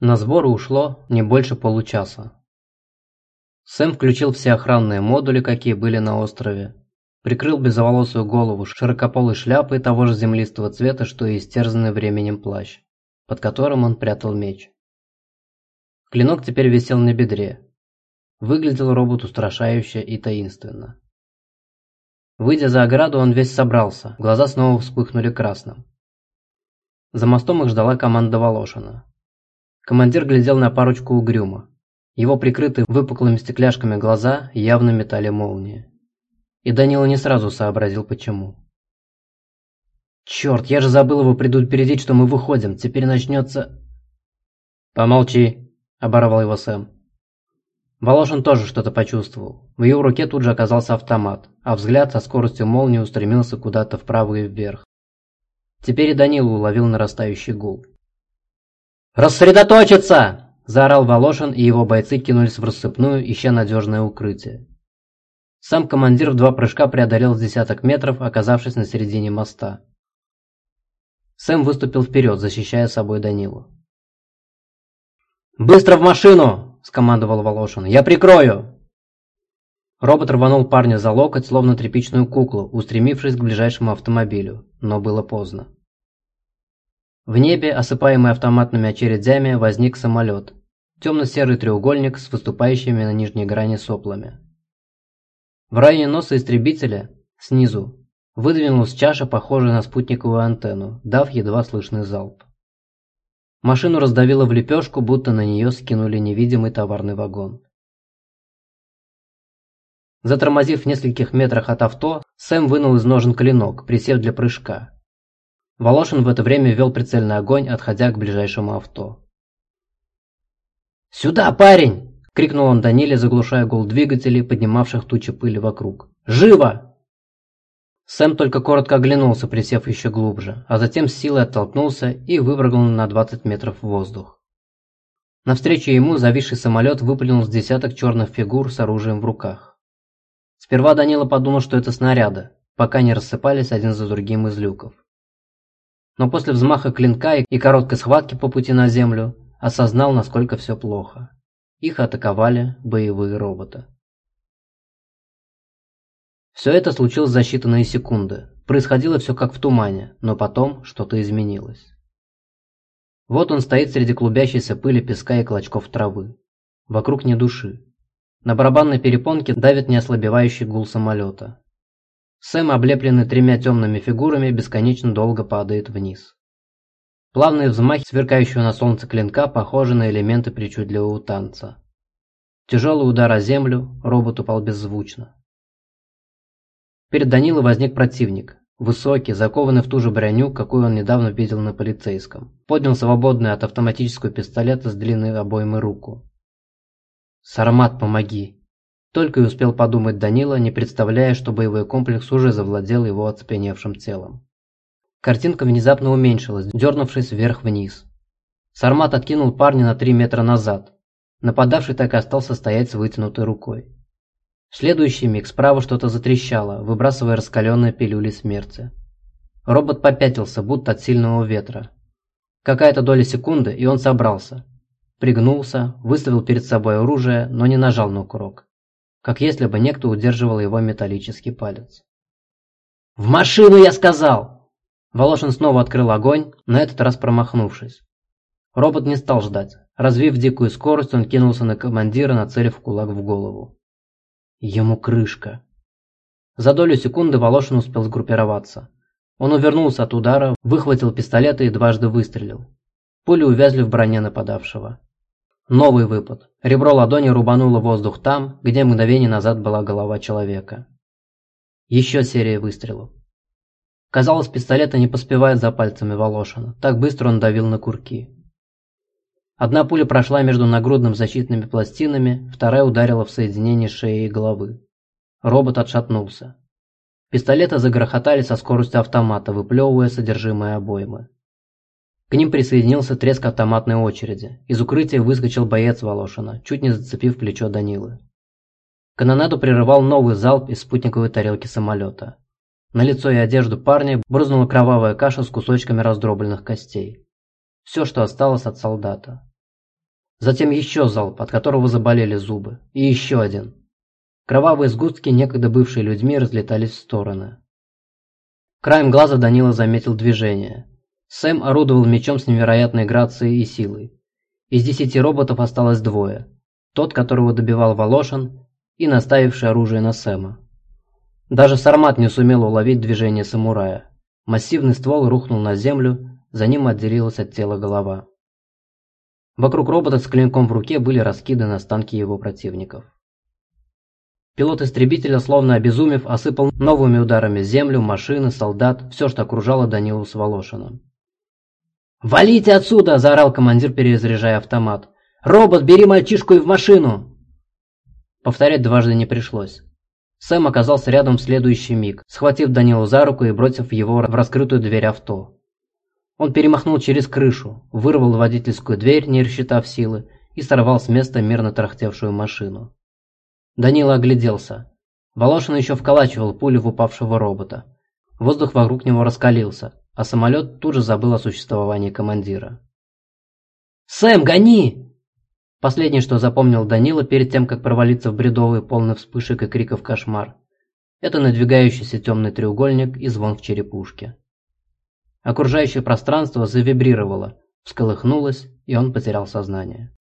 На сборы ушло не больше получаса. Сэм включил все охранные модули, какие были на острове, прикрыл безволосую голову широкополой шляпой того же землистого цвета, что и истерзанный временем плащ, под которым он прятал меч. Клинок теперь висел на бедре. Выглядел робот устрашающе и таинственно. Выйдя за ограду, он весь собрался, глаза снова вспыхнули красным. За мостом их ждала команда Волошина. Командир глядел на парочку угрюмо. Его прикрытые выпуклыми стекляшками глаза явно метали молнии. И Данила не сразу сообразил, почему. «Черт, я же забыл его предупредить, что мы выходим. Теперь начнется...» «Помолчи», – оборвал его Сэм. Волошин тоже что-то почувствовал. В его руке тут же оказался автомат, а взгляд со скоростью молнии устремился куда-то вправо и вверх. Теперь и Данила уловил нарастающий гул. «Рассредоточиться!» – заорал Волошин, и его бойцы кинулись в рассыпную, ища надежное укрытие. Сам командир в два прыжка преодолел десяток метров, оказавшись на середине моста. Сэм выступил вперед, защищая собой Данилу. «Быстро в машину!» – скомандовал Волошин. «Я прикрою!» Робот рванул парня за локоть, словно тряпичную куклу, устремившись к ближайшему автомобилю, но было поздно. В небе, осыпаемый автоматными очередями, возник самолет. Темно-серый треугольник с выступающими на нижней грани соплами. В районе носа истребителя, снизу, выдвинулась чаша, похожая на спутниковую антенну, дав едва слышный залп. Машину раздавило в лепешку, будто на нее скинули невидимый товарный вагон. Затормозив в нескольких метрах от авто, Сэм вынул из ножен клинок, присев для прыжка. Волошин в это время вел прицельный огонь, отходя к ближайшему авто. «Сюда, парень!» – крикнул он Даниле, заглушая гул двигателей, поднимавших тучи пыли вокруг. «Живо!» Сэм только коротко оглянулся, присев еще глубже, а затем с силой оттолкнулся и выпрыгнул на 20 метров в воздух. Навстречу ему зависший самолет выплюнул с десяток черных фигур с оружием в руках. Сперва Данила подумал, что это снаряды, пока не рассыпались один за другим из люков но после взмаха клинка и короткой схватки по пути на землю осознал, насколько все плохо. Их атаковали боевые роботы. Все это случилось за считанные секунды. Происходило все как в тумане, но потом что-то изменилось. Вот он стоит среди клубящейся пыли песка и клочков травы. Вокруг ни души. На барабанной перепонке давит неослабевающий гул самолета. Сэм, облепленный тремя темными фигурами, бесконечно долго падает вниз. Плавные взмахи сверкающего на солнце клинка похожи на элементы причудливого танца. Тяжелый удар о землю, робот упал беззвучно. Перед Данилой возник противник. Высокий, закованный в ту же броню, какую он недавно видел на полицейском. Поднял свободный от автоматического пистолета с длинной обоймой руку. «Сармат, помоги!» Только и успел подумать Данила, не представляя, что боевой комплекс уже завладел его оцепеневшим телом. Картинка внезапно уменьшилась, дернувшись вверх-вниз. Сармат откинул парня на три метра назад. Нападавший так и остался стоять с вытянутой рукой. В следующий миг справа что-то затрещало, выбрасывая раскаленные пилюли смерти. Робот попятился, будто от сильного ветра. Какая-то доля секунды, и он собрался. Пригнулся, выставил перед собой оружие, но не нажал на курок как если бы некто удерживал его металлический палец. «В машину, я сказал!» Волошин снова открыл огонь, на этот раз промахнувшись. Робот не стал ждать. Развив дикую скорость, он кинулся на командира, нацелив кулак в голову. Ему крышка. За долю секунды Волошин успел сгруппироваться. Он увернулся от удара, выхватил пистолет и дважды выстрелил. Пули увязли в броне нападавшего. Новый выпад. Ребро ладони рубануло воздух там, где мгновение назад была голова человека. Еще серия выстрелов. Казалось, пистолета не поспевает за пальцами Волошина. Так быстро он давил на курки. Одна пуля прошла между нагрудным защитными пластинами, вторая ударила в соединение шеи и головы. Робот отшатнулся. Пистолеты загрохотали со скоростью автомата, выплевывая содержимое обоймы. К ним присоединился треск автоматной очереди. Из укрытия выскочил боец Волошина, чуть не зацепив плечо Данилы. Канонаду прерывал новый залп из спутниковой тарелки самолета. На лицо и одежду парня брызнула кровавая каша с кусочками раздробленных костей. Все, что осталось от солдата. Затем еще залп, от которого заболели зубы. И еще один. Кровавые сгустки, некогда бывшие людьми, разлетались в стороны. Краем глаза Данила заметил движение. Сэм орудовал мечом с невероятной грацией и силой. Из десяти роботов осталось двое. Тот, которого добивал Волошин, и наставивший оружие на Сэма. Даже Сармат не сумел уловить движение самурая. Массивный ствол рухнул на землю, за ним отделилась от тела голова. Вокруг робота с клинком в руке были раскиданы останки его противников. Пилот истребителя, словно обезумев, осыпал новыми ударами землю, машины, солдат, все, что окружало Данилу с Волошиным. «Валите отсюда!» – заорал командир, перезаряжая автомат. «Робот, бери мальчишку и в машину!» Повторять дважды не пришлось. Сэм оказался рядом в следующий миг, схватив Данилу за руку и бросив его в раскрытую дверь авто. Он перемахнул через крышу, вырвал водительскую дверь, не рассчитав силы, и сорвал с места мирно тарахтевшую машину. Данила огляделся. Волошин еще вколачивал пулю в упавшего робота. Воздух вокруг него раскалился, а самолет тут же забыл о существовании командира. «Сэм, гони!» Последнее, что запомнил Данила перед тем, как провалиться в бредовый, полный вспышек и криков кошмар, это надвигающийся темный треугольник и звон в черепушке. Окружающее пространство завибрировало, всколыхнулось, и он потерял сознание.